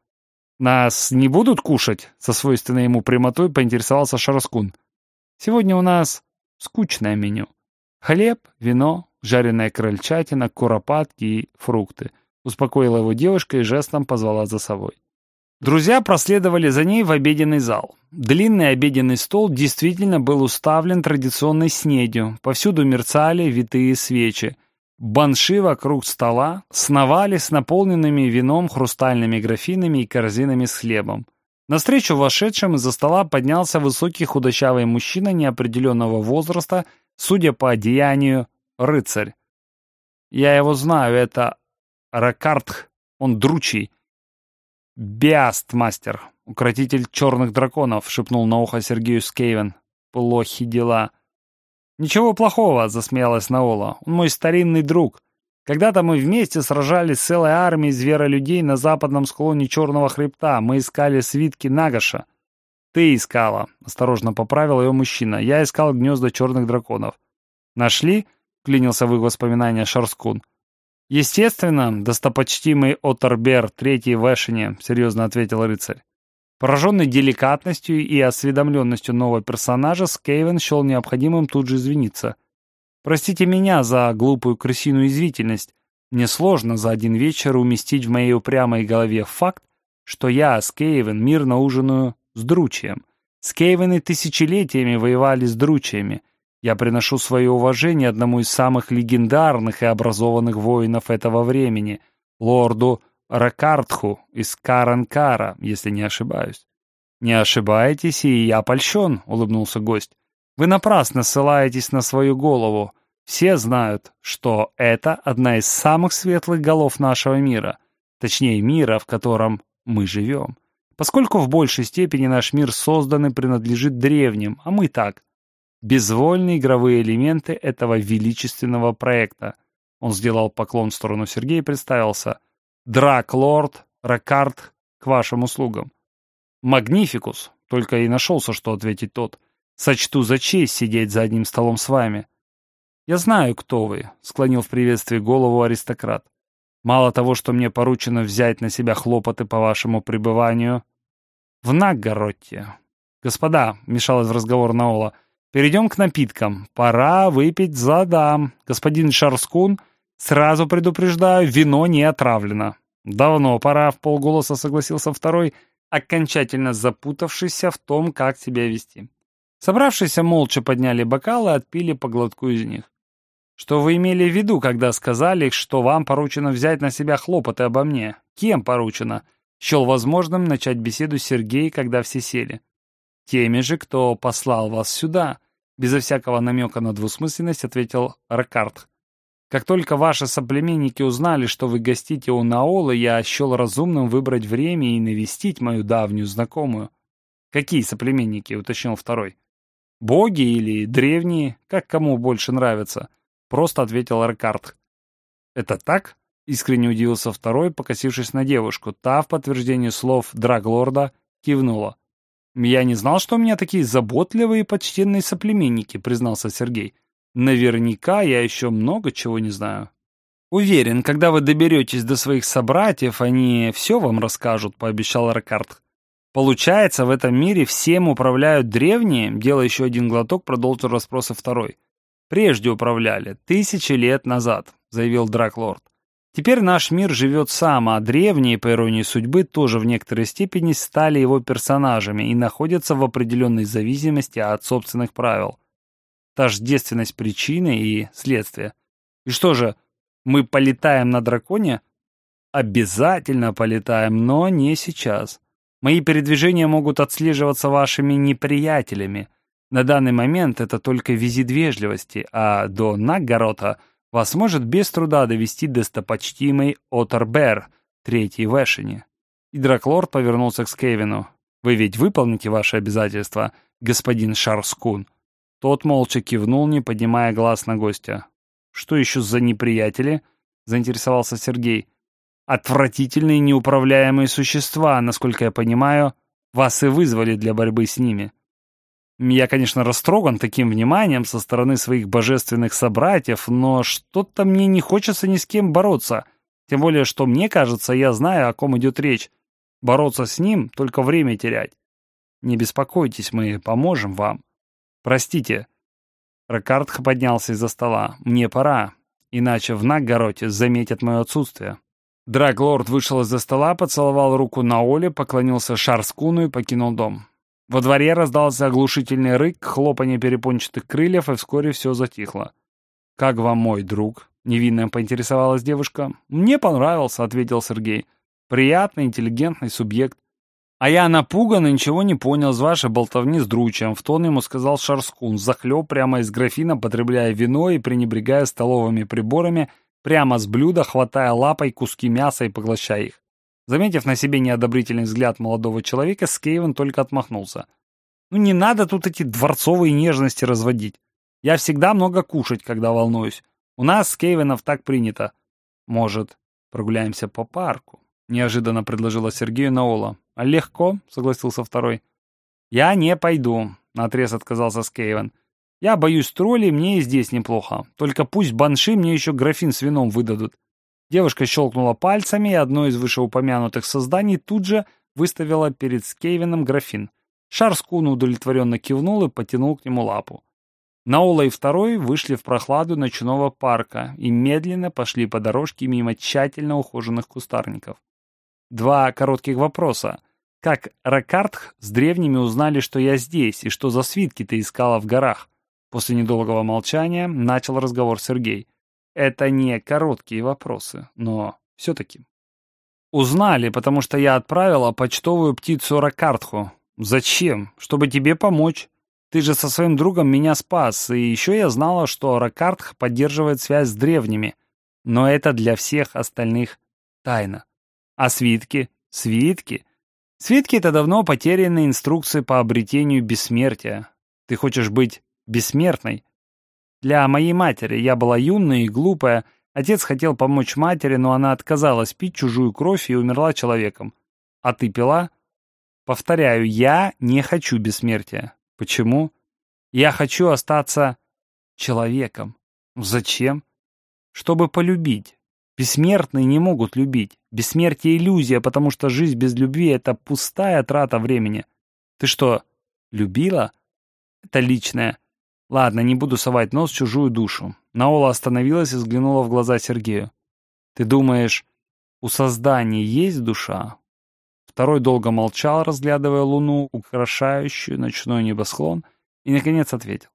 «Нас не будут кушать?» — со свойственной ему прямотой поинтересовался Шараскун. «Сегодня у нас скучное меню. Хлеб, вино, жареная крольчатина, куропатки и фрукты». Успокоила его девушка и жестом позвала за собой. Друзья проследовали за ней в обеденный зал. Длинный обеденный стол действительно был уставлен традиционной снедью. Повсюду мерцали витые свечи. Банши вокруг стола сновали с наполненными вином хрустальными графинами и корзинами с хлебом. Навстречу вошедшим из-за стола поднялся высокий худощавый мужчина неопределенного возраста, судя по одеянию, рыцарь. «Я его знаю, это Ракартх, он дручий». «Биаст, мастер, укротитель черных драконов», — шепнул на ухо Сергею Скейвен. плохи дела. «Ничего плохого», — засмеялась Наола. «Он мой старинный друг. Когда-то мы вместе сражались с целой армией зверолюдей на западном склоне Черного хребта. Мы искали свитки Нагаша». «Ты искала», — осторожно поправил ее мужчина. «Я искал гнезда черных драконов». «Нашли?» — клинился в их воспоминания Шарскун. «Естественно, достопочтимый Отербер, третий в Эшине», — серьезно ответил рыцарь. Пораженный деликатностью и осведомленностью нового персонажа, Скейвен счел необходимым тут же извиниться. «Простите меня за глупую крысиную извительность. Мне сложно за один вечер уместить в моей упрямой голове факт, что я, Скейвен, мирно ужинаю с Дручием. Скейвены тысячелетиями воевали с Дручиями. Я приношу свое уважение одному из самых легендарных и образованных воинов этого времени, лорду Ракартху из Каранкара, если не ошибаюсь. «Не ошибаетесь, и я польщен», — улыбнулся гость. «Вы напрасно ссылаетесь на свою голову. Все знают, что это одна из самых светлых голов нашего мира, точнее мира, в котором мы живем. Поскольку в большей степени наш мир создан и принадлежит древним, а мы так, безвольные игровые элементы этого величественного проекта. Он сделал поклон в сторону Сергея и представился. «Драк, лорд, Ракард, к вашим услугам». «Магнификус», — только и нашелся, что ответить тот. «Сочту за честь сидеть за одним столом с вами». «Я знаю, кто вы», — склонил в приветствии голову аристократ. «Мало того, что мне поручено взять на себя хлопоты по вашему пребыванию в Наггородте». «Господа», — мешалась в разговор Наола, — «перейдем к напиткам. Пора выпить за дам. Господин Шарскун «Сразу предупреждаю, вино не отравлено». «Давно пора», — в полголоса согласился второй, окончательно запутавшийся в том, как себя вести. Собравшиеся молча подняли бокалы и отпили по глотку из них. «Что вы имели в виду, когда сказали, что вам поручено взять на себя хлопоты обо мне? Кем поручено?» Счел возможным начать беседу Сергей, когда все сели. «Теми же, кто послал вас сюда», — безо всякого намека на двусмысленность ответил Ракард. Как только ваши соплеменники узнали, что вы гостите у Наолы, я счел разумным выбрать время и навестить мою давнюю знакомую. Какие соплеменники, уточнил второй. Боги или древние, как кому больше нравится, просто ответил Аркарт. Это так? Искренне удивился второй, покосившись на девушку. Та в подтверждение слов Драглорда кивнула. «Я не знал, что у меня такие заботливые и почтенные соплеменники», — признался Сергей. Наверняка я еще много чего не знаю. Уверен, когда вы доберетесь до своих собратьев, они все вам расскажут, пообещал Ракард. Получается, в этом мире всем управляют древние? Делая еще один глоток, продолжил расспросы второй. Прежде управляли, тысячи лет назад, заявил Драклорд. Теперь наш мир живет сам, а древние, по иронии судьбы, тоже в некоторой степени стали его персонажами и находятся в определенной зависимости от собственных правил тождественность причины и следствия. И что же, мы полетаем на драконе? Обязательно полетаем, но не сейчас. Мои передвижения могут отслеживаться вашими неприятелями. На данный момент это только визит вежливости, а до Наггорота вас может без труда довести достопочтимый Отербер, третий в Эшине. И Драклорд повернулся к Скевину. «Вы ведь выполните ваши обязательства, господин Шарскун?» Тот молча кивнул, не поднимая глаз на гостя. «Что еще за неприятели?» — заинтересовался Сергей. «Отвратительные неуправляемые существа, насколько я понимаю, вас и вызвали для борьбы с ними. Я, конечно, растроган таким вниманием со стороны своих божественных собратьев, но что-то мне не хочется ни с кем бороться. Тем более, что мне кажется, я знаю, о ком идет речь. Бороться с ним — только время терять. Не беспокойтесь, мы поможем вам. «Простите». Ракардх поднялся из-за стола. «Мне пора, иначе в Наггороте заметят мое отсутствие». Драглорд вышел из-за стола, поцеловал руку на Оле, поклонился Шарскуну и покинул дом. Во дворе раздался оглушительный рык, хлопанье перепончатых крыльев, и вскоре все затихло. «Как вам мой друг?» — невинно поинтересовалась девушка. «Мне понравился», — ответил Сергей. «Приятный, интеллигентный субъект. А я напуган и ничего не понял с вашей болтовни с дручем. В тон ему сказал Шарскун, захлеб прямо из графина, потребляя вино и пренебрегая столовыми приборами, прямо с блюда, хватая лапой куски мяса и поглощая их. Заметив на себе неодобрительный взгляд молодого человека, Скейвен только отмахнулся. Ну не надо тут эти дворцовые нежности разводить. Я всегда много кушать, когда волнуюсь. У нас с Кейвенов так принято. Может, прогуляемся по парку? Неожиданно предложила Сергею Наола. А легко, согласился второй. Я не пойду, наотрез отказался Скейвен. Я боюсь троллей, мне и здесь неплохо. Только пусть банши мне еще графин с вином выдадут. Девушка щелкнула пальцами, и одно из вышеупомянутых созданий тут же выставила перед Скейвеном графин. Шарскун удовлетворенно кивнул и потянул к нему лапу. Наула и второй вышли в прохладу ночного парка и медленно пошли по дорожке мимо тщательно ухоженных кустарников. Два коротких вопроса. Как Ракартх с древними узнали, что я здесь, и что за свитки ты искала в горах? После недолгого молчания начал разговор Сергей. Это не короткие вопросы, но все-таки. Узнали, потому что я отправила почтовую птицу Ракартху. Зачем? Чтобы тебе помочь. Ты же со своим другом меня спас, и еще я знала, что Ракартх поддерживает связь с древними. Но это для всех остальных тайна. А свитки? Свитки? Свитки — это давно потерянные инструкции по обретению бессмертия. Ты хочешь быть бессмертной? Для моей матери я была юная и глупая. Отец хотел помочь матери, но она отказалась пить чужую кровь и умерла человеком. А ты пила? Повторяю, я не хочу бессмертия. Почему? Я хочу остаться человеком. Зачем? Чтобы полюбить. Бессмертные не могут любить. Бессмертие — иллюзия, потому что жизнь без любви — это пустая трата времени. Ты что, любила? Это личное. Ладно, не буду совать нос в чужую душу. Наола остановилась и взглянула в глаза Сергею. Ты думаешь, у создания есть душа? Второй долго молчал, разглядывая луну, украшающую ночной небосклон, и, наконец, ответил.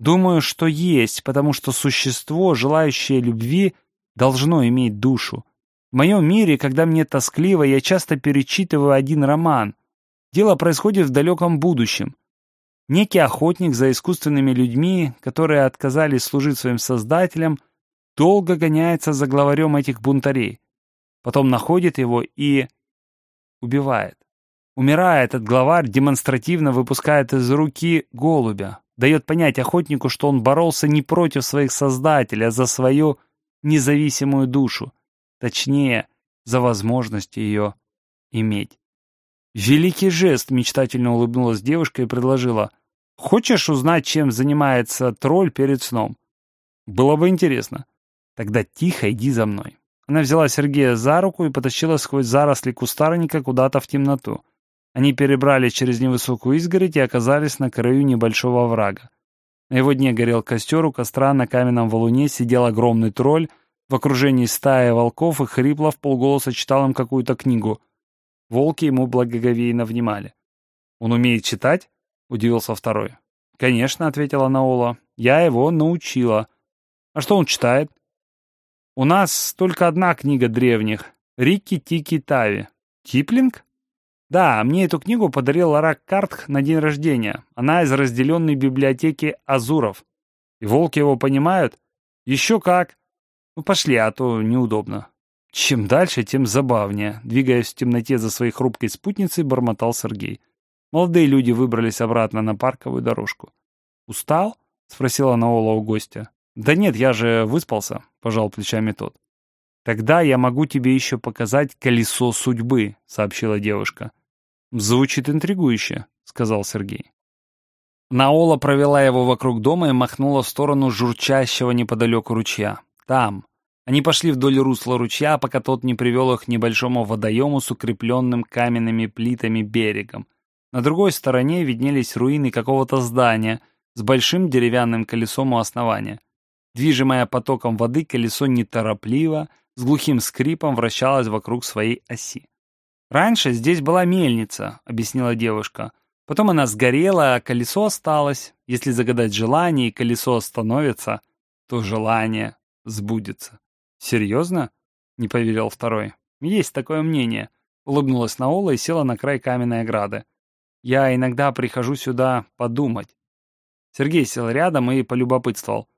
«Думаю, что есть, потому что существо, желающее любви, должно иметь душу. В моем мире, когда мне тоскливо, я часто перечитываю один роман. Дело происходит в далеком будущем. Некий охотник за искусственными людьми, которые отказались служить своим создателям, долго гоняется за главарем этих бунтарей. Потом находит его и убивает. Умирая, этот главарь демонстративно выпускает из руки голубя, дает понять охотнику, что он боролся не против своих создателей, а за свою независимую душу, точнее, за возможность ее иметь. Великий жест, мечтательно улыбнулась девушка и предложила. Хочешь узнать, чем занимается тролль перед сном? Было бы интересно. Тогда тихо иди за мной. Она взяла Сергея за руку и потащила сквозь заросли кустарника куда-то в темноту. Они перебрались через невысокую изгородь и оказались на краю небольшого врага. На его дне горел костер, у костра на каменном валуне сидел огромный тролль в окружении стаи волков и хрипло в полголоса читал им какую-то книгу. Волки ему благоговейно внимали. «Он умеет читать?» — удивился второй. «Конечно», — ответила Наола. «Я его научила». «А что он читает?» У нас только одна книга древних — Рикки-Тики-Тави. Киплинг? Да, мне эту книгу подарил Ларак Картх на день рождения. Она из разделенной библиотеки Азуров. И волки его понимают? Еще как. Ну пошли, а то неудобно. Чем дальше, тем забавнее. Двигаясь в темноте за своей хрупкой спутницей, бормотал Сергей. Молодые люди выбрались обратно на парковую дорожку. «Устал?» — спросила Наола у гостя. «Да нет, я же выспался», — пожал плечами тот. «Тогда я могу тебе еще показать колесо судьбы», — сообщила девушка. «Звучит интригующе», — сказал Сергей. Наола провела его вокруг дома и махнула в сторону журчащего неподалеку ручья. «Там». Они пошли вдоль русла ручья, пока тот не привел их к небольшому водоему с укрепленным каменными плитами берегом. На другой стороне виднелись руины какого-то здания с большим деревянным колесом у основания. Движимое потоком воды, колесо неторопливо, с глухим скрипом вращалось вокруг своей оси. «Раньше здесь была мельница», — объяснила девушка. «Потом она сгорела, а колесо осталось. Если загадать желание, и колесо остановится, то желание сбудется». «Серьезно?» — не поверил второй. «Есть такое мнение», — улыбнулась Наола и села на край каменной ограды. «Я иногда прихожу сюда подумать». Сергей сел рядом и полюбопытствовал.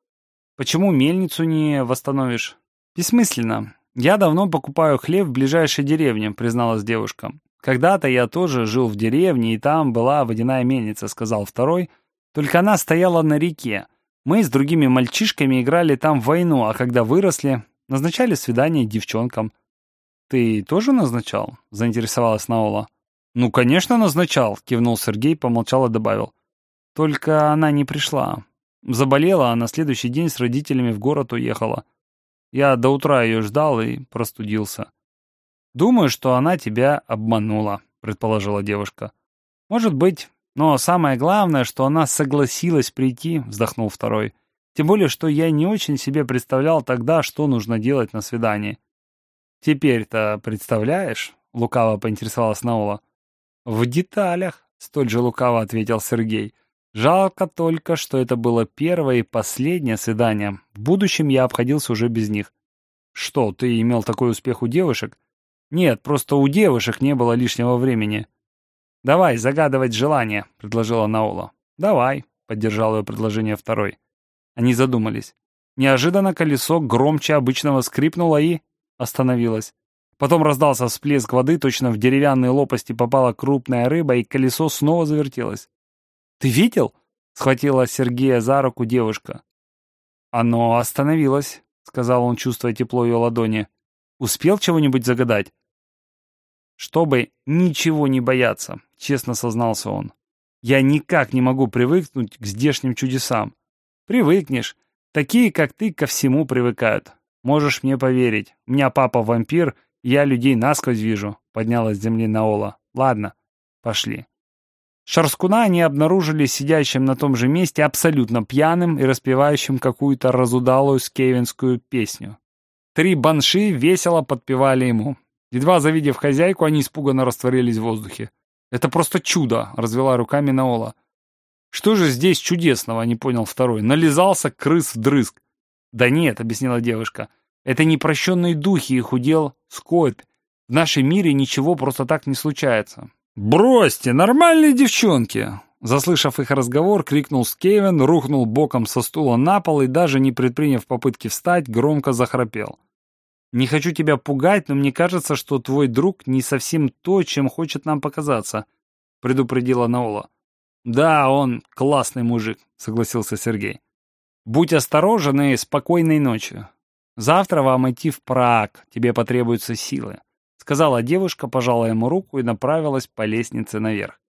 Почему мельницу не восстановишь? Бессмысленно. Я давно покупаю хлеб в ближайшей деревне, призналась девушка. Когда-то я тоже жил в деревне, и там была водяная мельница, сказал второй. Только она стояла на реке. Мы с другими мальчишками играли там в войну, а когда выросли, назначали свидание девчонкам. «Ты тоже назначал?» — заинтересовалась Наола. «Ну, конечно, назначал», — кивнул Сергей, помолчал и добавил. «Только она не пришла. Заболела, а на следующий день с родителями в город уехала. Я до утра ее ждал и простудился». «Думаю, что она тебя обманула», — предположила девушка. «Может быть, но самое главное, что она согласилась прийти», — вздохнул второй. «Тем более, что я не очень себе представлял тогда, что нужно делать на свидании». «Теперь-то представляешь?» — лукаво поинтересовалась Наула. «В деталях», — столь же лукаво ответил Сергей. «Жалко только, что это было первое и последнее свидание. В будущем я обходился уже без них». «Что, ты имел такой успех у девушек?» «Нет, просто у девушек не было лишнего времени». «Давай, загадывать желание», — предложила Наула. «Давай», — поддержал ее предложение второй. Они задумались. Неожиданно колесо громче обычного скрипнуло и остановилось. Потом раздался всплеск воды, точно в деревянные лопасти попала крупная рыба, и колесо снова завертелось. «Ты видел?» — схватила Сергея за руку девушка. «Оно остановилось», — сказал он, чувствуя тепло ее ладони. «Успел чего-нибудь загадать?» «Чтобы ничего не бояться», — честно сознался он. «Я никак не могу привыкнуть к здешним чудесам. Привыкнешь. Такие, как ты, ко всему привыкают. Можешь мне поверить. У меня папа вампир, я людей насквозь вижу», — поднялась с земли Наола. «Ладно, пошли». Шарскуна они обнаружили сидящим на том же месте абсолютно пьяным и распевающим какую-то разудалую скевинскую песню. Три банши весело подпевали ему. Едва завидев хозяйку, они испуганно растворились в воздухе. «Это просто чудо!» — развела руками Наола. «Что же здесь чудесного?» — не понял второй. «Нализался крыс вдрызг». «Да нет», — объяснила девушка. «Это непрощенные духи их удел скопь. В нашем мире ничего просто так не случается». «Бросьте, нормальные девчонки!» Заслышав их разговор, крикнул Скейвен, рухнул боком со стула на пол и, даже не предприняв попытки встать, громко захрапел. «Не хочу тебя пугать, но мне кажется, что твой друг не совсем то, чем хочет нам показаться», — предупредила Наола. «Да, он классный мужик», — согласился Сергей. «Будь осторожен и спокойной ночи. Завтра вам идти в Праг, тебе потребуются силы», — сказала девушка, пожала ему руку и направилась по лестнице наверх.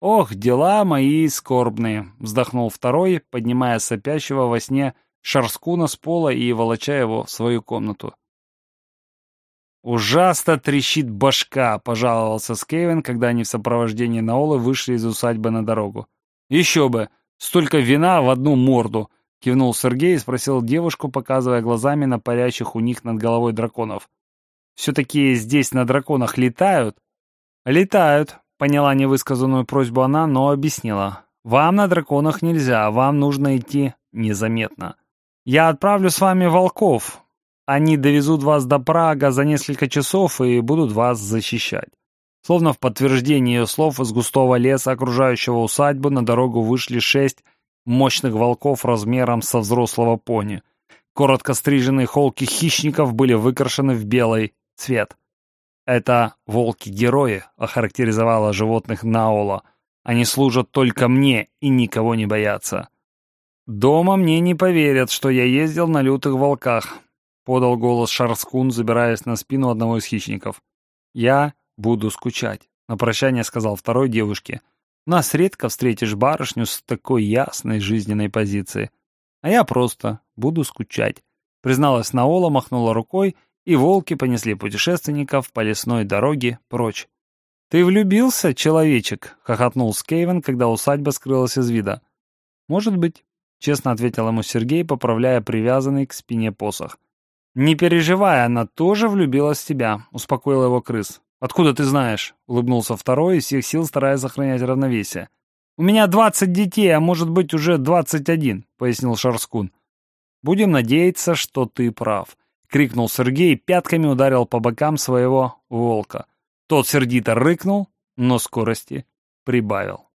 «Ох, дела мои скорбные», — вздохнул второй, поднимая сопящего во сне Шарскуна с пола и волоча его в свою комнату. «Ужасно трещит башка», — пожаловался Скевин, когда они в сопровождении Наолы вышли из усадьбы на дорогу. «Еще бы! Столько вина в одну морду!» — кивнул Сергей и спросил девушку, показывая глазами на парящих у них над головой драконов. «Все-таки здесь на драконах летают?» «Летают», — поняла невысказанную просьбу она, но объяснила. «Вам на драконах нельзя, вам нужно идти незаметно. Я отправлю с вами волков, они довезут вас до Прага за несколько часов и будут вас защищать. Словно в подтверждение ее слов из густого леса, окружающего усадьбу, на дорогу вышли шесть мощных волков размером со взрослого пони. Коротко стриженные холки хищников были выкрашены в белый цвет. «Это волки-герои», — охарактеризовала животных Наола. «Они служат только мне и никого не боятся». «Дома мне не поверят, что я ездил на лютых волках подал голос Шарскун, забираясь на спину одного из хищников. «Я буду скучать», — на прощание сказал второй девушке. «Нас редко встретишь барышню с такой ясной жизненной позиции. А я просто буду скучать», — призналась Наола, махнула рукой, и волки понесли путешественников по лесной дороге прочь. «Ты влюбился, человечек?» — хохотнул Скейвен, когда усадьба скрылась из вида. «Может быть», — честно ответил ему Сергей, поправляя привязанный к спине посох. «Не переживай, она тоже влюбилась в тебя», — успокоил его крыс. «Откуда ты знаешь?» — улыбнулся второй, из всех сил стараясь сохранять равновесие. «У меня двадцать детей, а может быть уже двадцать один», — пояснил Шарскун. «Будем надеяться, что ты прав», — крикнул Сергей и пятками ударил по бокам своего волка. Тот сердито рыкнул, но скорости прибавил.